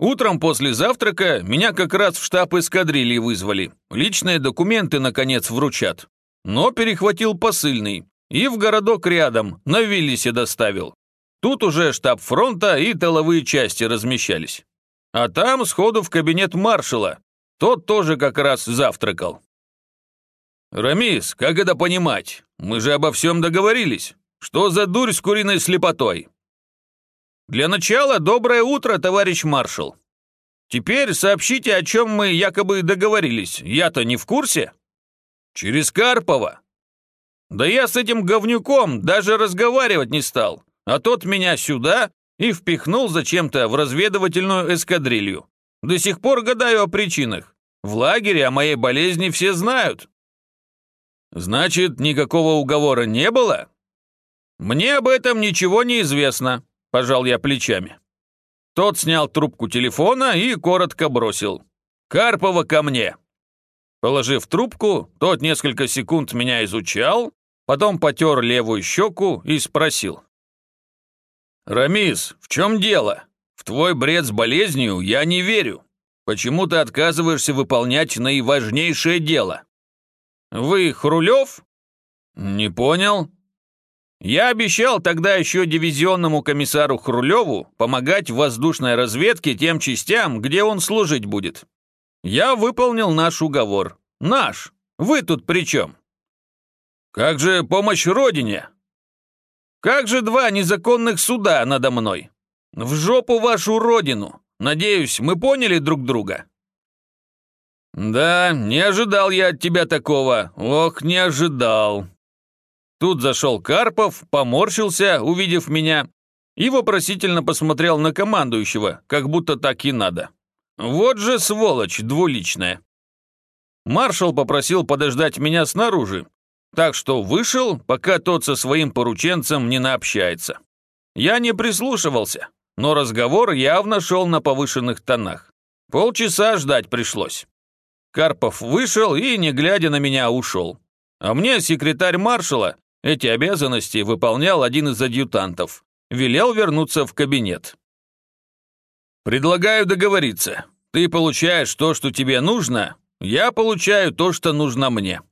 Утром после завтрака меня как раз в штаб эскадрильи вызвали. Личные документы, наконец, вручат. Но перехватил посыльный. И в городок рядом, на Виллисе доставил. Тут уже штаб фронта и тыловые части размещались. А там сходу в кабинет маршала. Тот тоже как раз завтракал. «Рамис, как это понимать? Мы же обо всем договорились. Что за дурь с куриной слепотой?» «Для начала доброе утро, товарищ маршал. Теперь сообщите, о чем мы якобы договорились. Я-то не в курсе?» «Через Карпова». «Да я с этим говнюком даже разговаривать не стал, а тот меня сюда и впихнул зачем-то в разведывательную эскадрилью. До сих пор гадаю о причинах. В лагере о моей болезни все знают». «Значит, никакого уговора не было?» «Мне об этом ничего не известно», – пожал я плечами. Тот снял трубку телефона и коротко бросил. «Карпова ко мне!» Положив трубку, тот несколько секунд меня изучал, потом потер левую щеку и спросил. «Рамис, в чем дело? В твой бред с болезнью я не верю. Почему ты отказываешься выполнять наиважнейшее дело?» «Вы Хрулев?» «Не понял», я обещал тогда еще дивизионному комиссару Хрулеву помогать в воздушной разведке тем частям, где он служить будет. Я выполнил наш уговор. Наш. Вы тут при чем? Как же помощь родине? Как же два незаконных суда надо мной? В жопу вашу родину. Надеюсь, мы поняли друг друга? Да, не ожидал я от тебя такого. Ох, не ожидал. Тут зашел Карпов, поморщился, увидев меня, и вопросительно посмотрел на командующего, как будто так и надо. Вот же сволочь двуличная. Маршал попросил подождать меня снаружи, так что вышел, пока тот со своим порученцем не наобщается. Я не прислушивался, но разговор явно шел на повышенных тонах. Полчаса ждать пришлось. Карпов вышел и, не глядя на меня, ушел. А мне секретарь маршала эти обязанности выполнял один из адъютантов. Велел вернуться в кабинет. «Предлагаю договориться. Ты получаешь то, что тебе нужно, я получаю то, что нужно мне.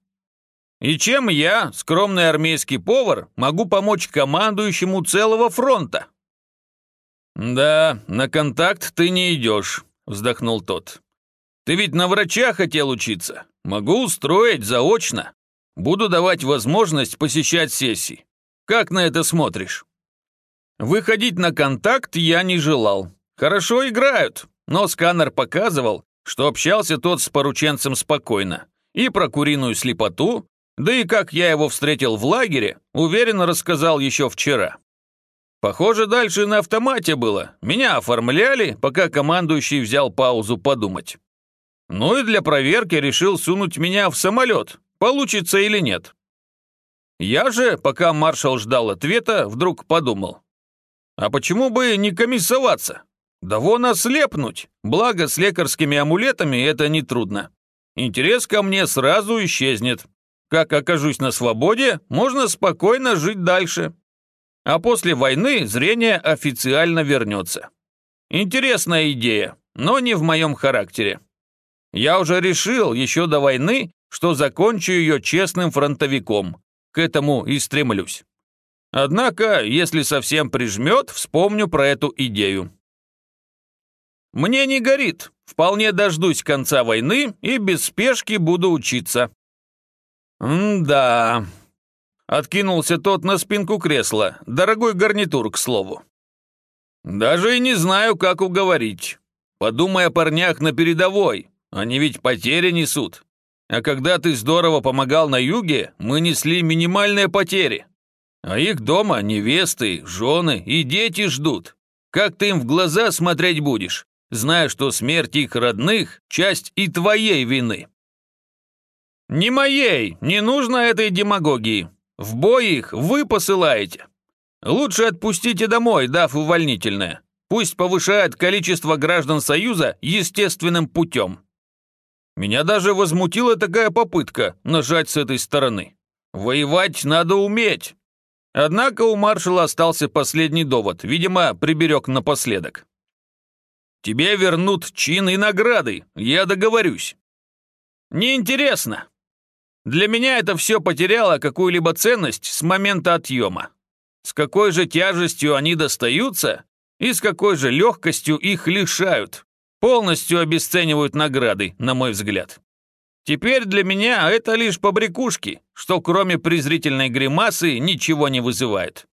И чем я, скромный армейский повар, могу помочь командующему целого фронта?» «Да, на контакт ты не идешь», — вздохнул тот. «Ты ведь на врача хотел учиться. Могу устроить заочно. Буду давать возможность посещать сессии. Как на это смотришь? Выходить на контакт я не желал. Хорошо играют, но сканер показывал, что общался тот с порученцем спокойно. И про куриную слепоту, да и как я его встретил в лагере, уверенно рассказал еще вчера. Похоже, дальше на автомате было. Меня оформляли, пока командующий взял паузу подумать. Ну и для проверки решил сунуть меня в самолет, получится или нет. Я же, пока маршал ждал ответа, вдруг подумал. А почему бы не комиссоваться? Да вон ослепнуть, благо с лекарскими амулетами это нетрудно. Интерес ко мне сразу исчезнет. Как окажусь на свободе, можно спокойно жить дальше. А после войны зрение официально вернется. Интересная идея, но не в моем характере. Я уже решил еще до войны, что закончу ее честным фронтовиком. К этому и стремлюсь. Однако, если совсем прижмет, вспомню про эту идею. Мне не горит. Вполне дождусь конца войны и без спешки буду учиться. М-да. Откинулся тот на спинку кресла. Дорогой гарнитур, к слову. Даже и не знаю, как уговорить. Подумай о парнях на передовой. Они ведь потери несут. А когда ты здорово помогал на юге, мы несли минимальные потери. А их дома невесты, жены и дети ждут. Как ты им в глаза смотреть будешь, зная, что смерть их родных – часть и твоей вины? Не моей, не нужно этой демагогии. В бой их вы посылаете. Лучше отпустите домой, дав увольнительное. Пусть повышает количество граждан Союза естественным путем. Меня даже возмутила такая попытка нажать с этой стороны. Воевать надо уметь. Однако у маршала остался последний довод, видимо, приберег напоследок. тебе вернут чин и награды, я договорюсь. Неинтересно. Для меня это все потеряло какую-либо ценность с момента отъема. С какой же тяжестью они достаются и с какой же легкостью их лишают, полностью обесценивают награды, на мой взгляд. Теперь для меня это лишь побрякушки, что кроме презрительной гримасы ничего не вызывает.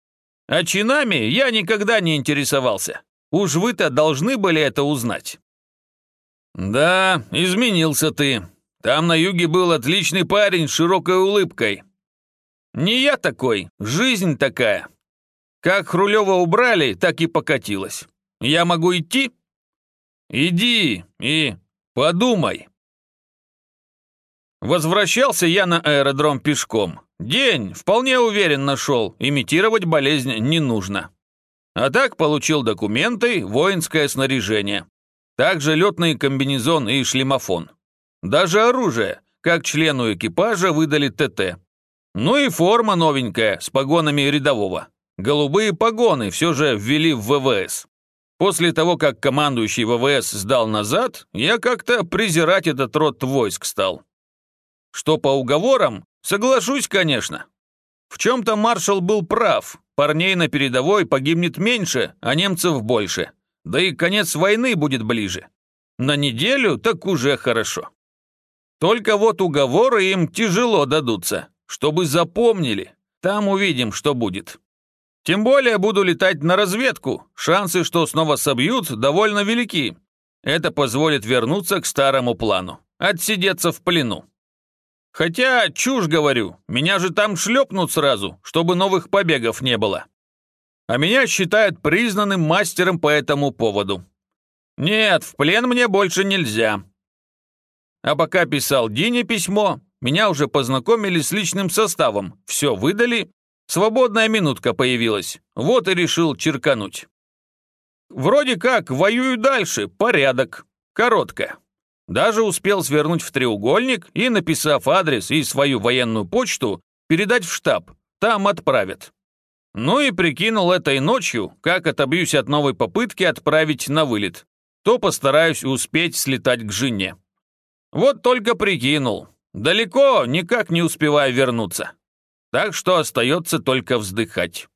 А чинами я никогда не интересовался. Уж вы-то должны были это узнать. Да, изменился ты. Там на юге был отличный парень с широкой улыбкой. Не я такой, жизнь такая. Как Хрулева убрали, так и покатилась. Я могу идти? Иди и подумай. Возвращался я на аэродром пешком. День, вполне уверен, нашел, имитировать болезнь не нужно. А так получил документы, воинское снаряжение. Также летный комбинезон и шлемофон. Даже оружие, как члену экипажа выдали ТТ. Ну и форма новенькая, с погонами рядового. Голубые погоны все же ввели в ВВС. После того, как командующий ВВС сдал назад, я как-то презирать этот род войск стал. Что по уговорам, соглашусь, конечно. В чем-то маршал был прав. Парней на передовой погибнет меньше, а немцев больше. Да и конец войны будет ближе. На неделю так уже хорошо. Только вот уговоры им тяжело дадутся. Чтобы запомнили. Там увидим, что будет. Тем более буду летать на разведку. Шансы, что снова собьют, довольно велики. Это позволит вернуться к старому плану. Отсидеться в плену. Хотя, чушь говорю, меня же там шлепнут сразу, чтобы новых побегов не было. А меня считают признанным мастером по этому поводу. Нет, в плен мне больше нельзя. А пока писал Дине письмо, меня уже познакомили с личным составом, все выдали, свободная минутка появилась, вот и решил черкануть. Вроде как, воюю дальше, порядок, коротко. Даже успел свернуть в треугольник и, написав адрес и свою военную почту, передать в штаб. Там отправят. Ну и прикинул этой ночью, как отобьюсь от новой попытки отправить на вылет. То постараюсь успеть слетать к жене. Вот только прикинул. Далеко никак не успеваю вернуться. Так что остается только вздыхать.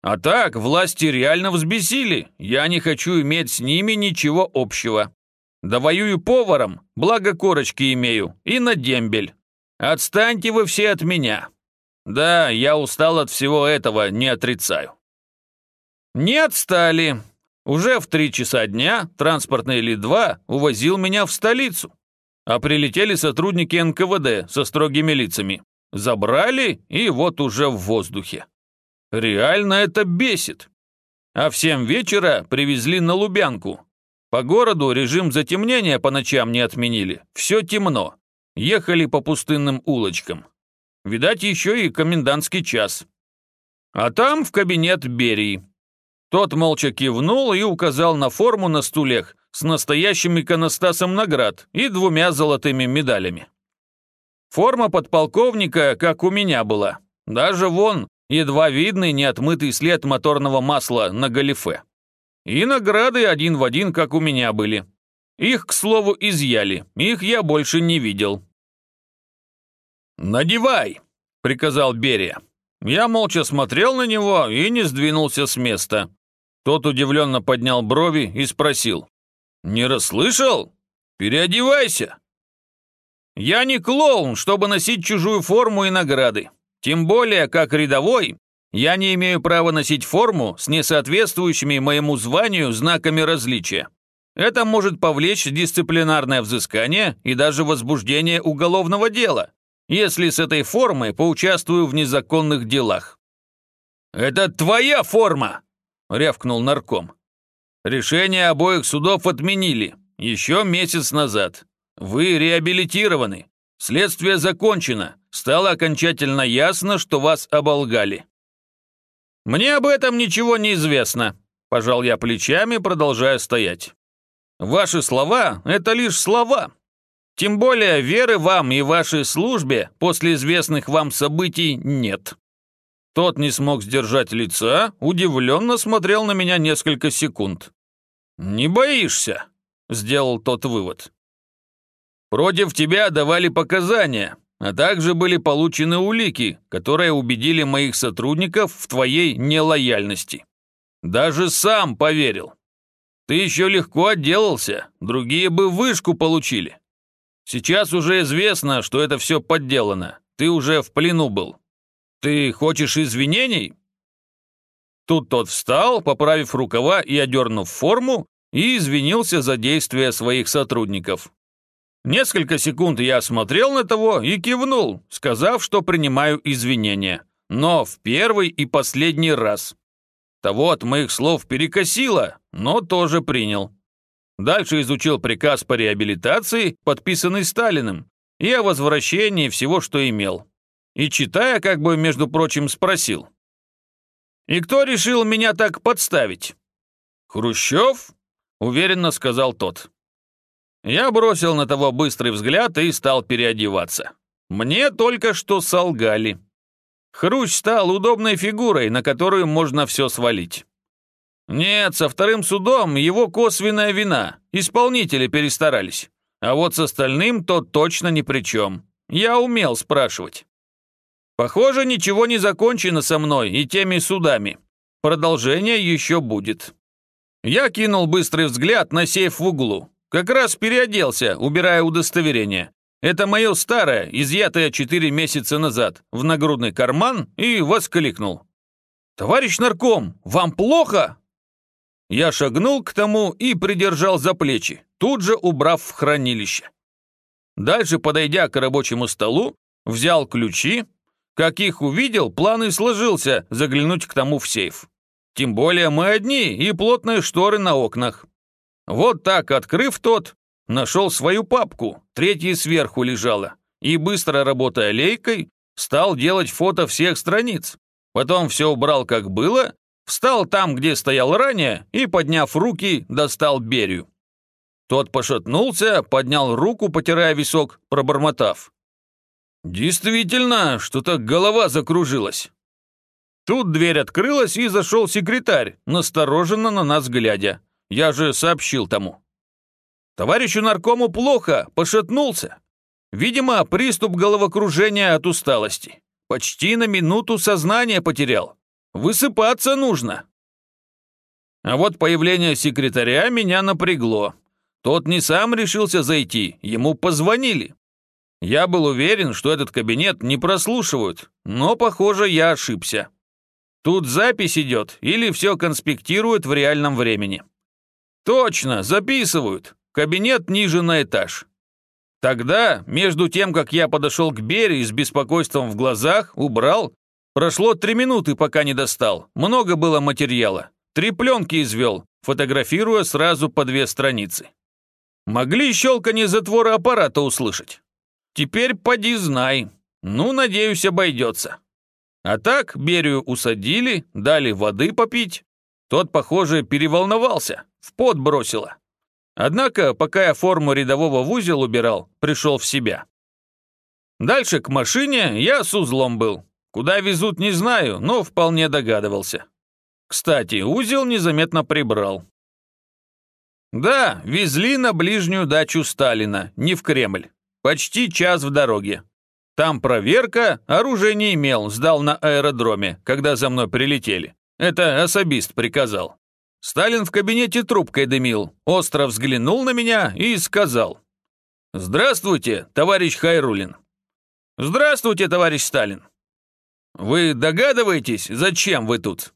А так, власти реально взбесили. Я не хочу иметь с ними ничего общего. Да воюю поваром, благо корочки имею, и на дембель. Отстаньте вы все от меня. Да, я устал от всего этого, не отрицаю. Не отстали. Уже в три часа дня транспортный Ли-2 увозил меня в столицу. А прилетели сотрудники НКВД со строгими лицами. Забрали, и вот уже в воздухе. Реально это бесит. А в семь вечера привезли на Лубянку, по городу режим затемнения по ночам не отменили. Все темно. Ехали по пустынным улочкам. Видать, еще и комендантский час. А там в кабинет Берии. Тот молча кивнул и указал на форму на стульях с настоящим иконостасом наград и двумя золотыми медалями. Форма подполковника, как у меня была. Даже вон, едва видный неотмытый след моторного масла на галифе. И награды один в один, как у меня были. Их, к слову, изъяли, их я больше не видел. «Надевай!» — приказал Берия. Я молча смотрел на него и не сдвинулся с места. Тот удивленно поднял брови и спросил. «Не расслышал? Переодевайся!» «Я не клоун, чтобы носить чужую форму и награды. Тем более, как рядовой, я не имею права носить форму с несоответствующими моему званию знаками различия. Это может повлечь дисциплинарное взыскание и даже возбуждение уголовного дела, если с этой формой поучаствую в незаконных делах. «Это твоя форма!» – рявкнул нарком. «Решение обоих судов отменили, еще месяц назад. Вы реабилитированы. Следствие закончено. Стало окончательно ясно, что вас оболгали. «Мне об этом ничего не известно», – пожал я плечами, продолжая стоять. «Ваши слова – это лишь слова. Тем более веры вам и вашей службе после известных вам событий нет». Тот не смог сдержать лица, удивленно смотрел на меня несколько секунд. «Не боишься?» – сделал тот вывод. «Против тебя давали показания, а также были получены улики, которые убедили моих сотрудников в твоей нелояльности. Даже сам поверил. Ты еще легко отделался, другие бы вышку получили. Сейчас уже известно, что это все подделано, ты уже в плену был. Ты хочешь извинений?» Тут тот встал, поправив рукава и одернув форму, и извинился за действия своих сотрудников. Несколько секунд я смотрел на того и кивнул, сказав, что принимаю извинения. Но в первый и последний раз. Того от моих слов перекосило, но тоже принял. Дальше изучил приказ по реабилитации, подписанный Сталиным, и о возвращении всего, что имел. И читая, как бы, между прочим, спросил. «И кто решил меня так подставить?» «Хрущев?» — уверенно сказал тот. Я бросил на того быстрый взгляд и стал переодеваться. Мне только что солгали. Хрущ стал удобной фигурой, на которую можно все свалить. Нет, со вторым судом его косвенная вина, исполнители перестарались. А вот с остальным тот точно ни при чем. Я умел спрашивать. Похоже, ничего не закончено со мной и теми судами. Продолжение еще будет. Я кинул быстрый взгляд на сейф в углу. Как раз переоделся, убирая удостоверение. Это мое старое, изъятое четыре месяца назад, в нагрудный карман и воскликнул. «Товарищ нарком, вам плохо?» Я шагнул к тому и придержал за плечи, тут же убрав в хранилище. Дальше, подойдя к рабочему столу, взял ключи. Как их увидел, план и сложился заглянуть к тому в сейф. Тем более мы одни и плотные шторы на окнах. Вот так, открыв тот, нашел свою папку, третья сверху лежала, и, быстро работая лейкой, стал делать фото всех страниц. Потом все убрал как было, встал там, где стоял ранее, и, подняв руки, достал Берию. Тот пошатнулся, поднял руку, потирая висок, пробормотав. «Действительно, что-то голова закружилась». Тут дверь открылась, и зашел секретарь, настороженно на нас глядя. Я же сообщил тому. Товарищу наркому плохо, пошатнулся. Видимо, приступ головокружения от усталости. Почти на минуту сознание потерял. Высыпаться нужно. А вот появление секретаря меня напрягло. Тот не сам решился зайти, ему позвонили. Я был уверен, что этот кабинет не прослушивают, но, похоже, я ошибся. Тут запись идет или все конспектируют в реальном времени. «Точно, записывают. Кабинет ниже на этаж». Тогда, между тем, как я подошел к Берии с беспокойством в глазах, убрал, прошло три минуты, пока не достал. Много было материала. Три пленки извел, фотографируя сразу по две страницы. Могли щелканье затвора аппарата услышать. Теперь поди знай. Ну, надеюсь, обойдется. А так Берию усадили, дали воды попить. Тот, похоже, переволновался в пот бросило. Однако, пока я форму рядового в узел убирал, пришел в себя. Дальше к машине я с узлом был. Куда везут, не знаю, но вполне догадывался. Кстати, узел незаметно прибрал. Да, везли на ближнюю дачу Сталина, не в Кремль. Почти час в дороге. Там проверка, оружие не имел, сдал на аэродроме, когда за мной прилетели. Это особист приказал. Сталин в кабинете трубкой дымил, остро взглянул на меня и сказал. «Здравствуйте, товарищ Хайрулин». «Здравствуйте, товарищ Сталин». «Вы догадываетесь, зачем вы тут?»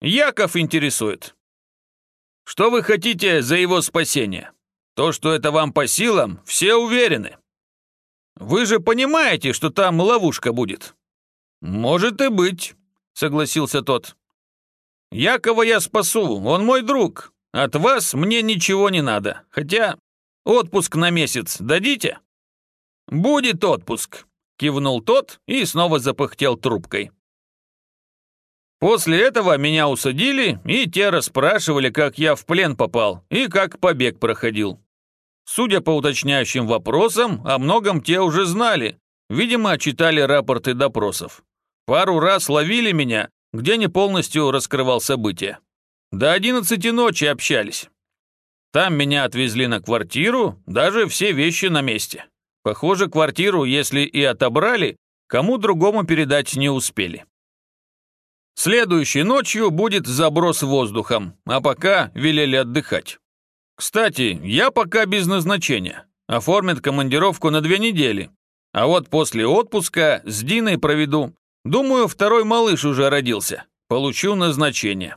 «Яков интересует». «Что вы хотите за его спасение? То, что это вам по силам, все уверены». «Вы же понимаете, что там ловушка будет?» «Может и быть», — согласился тот. Якова я спасу, он мой друг. От вас мне ничего не надо. Хотя отпуск на месяц дадите?» «Будет отпуск», — кивнул тот и снова запыхтел трубкой. После этого меня усадили, и те расспрашивали, как я в плен попал и как побег проходил. Судя по уточняющим вопросам, о многом те уже знали, видимо, читали рапорты допросов. Пару раз ловили меня где не полностью раскрывал события. До одиннадцати ночи общались. Там меня отвезли на квартиру, даже все вещи на месте. Похоже, квартиру, если и отобрали, кому другому передать не успели. Следующей ночью будет заброс воздухом, а пока велели отдыхать. Кстати, я пока без назначения. Оформят командировку на две недели. А вот после отпуска с Диной проведу. Думаю, второй малыш уже родился. Получу назначение.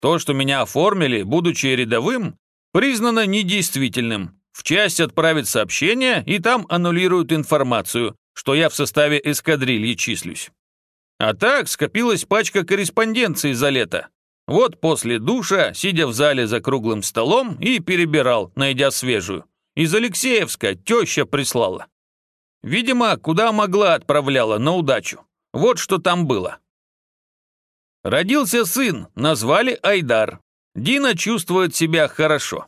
То, что меня оформили, будучи рядовым, признано недействительным. В часть отправят сообщение, и там аннулируют информацию, что я в составе эскадрильи числюсь. А так скопилась пачка корреспонденции за лето. Вот после душа, сидя в зале за круглым столом, и перебирал, найдя свежую. Из Алексеевска теща прислала. Видимо, куда могла отправляла, на удачу. Вот что там было. Родился сын, назвали Айдар. Дина чувствует себя хорошо.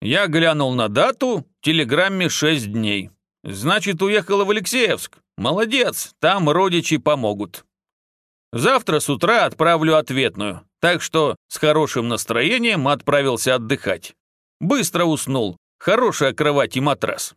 Я глянул на дату, телеграмме 6 дней. Значит, уехала в Алексеевск. Молодец, там родичи помогут. Завтра с утра отправлю ответную, так что с хорошим настроением отправился отдыхать. Быстро уснул, хорошая кровать и матрас.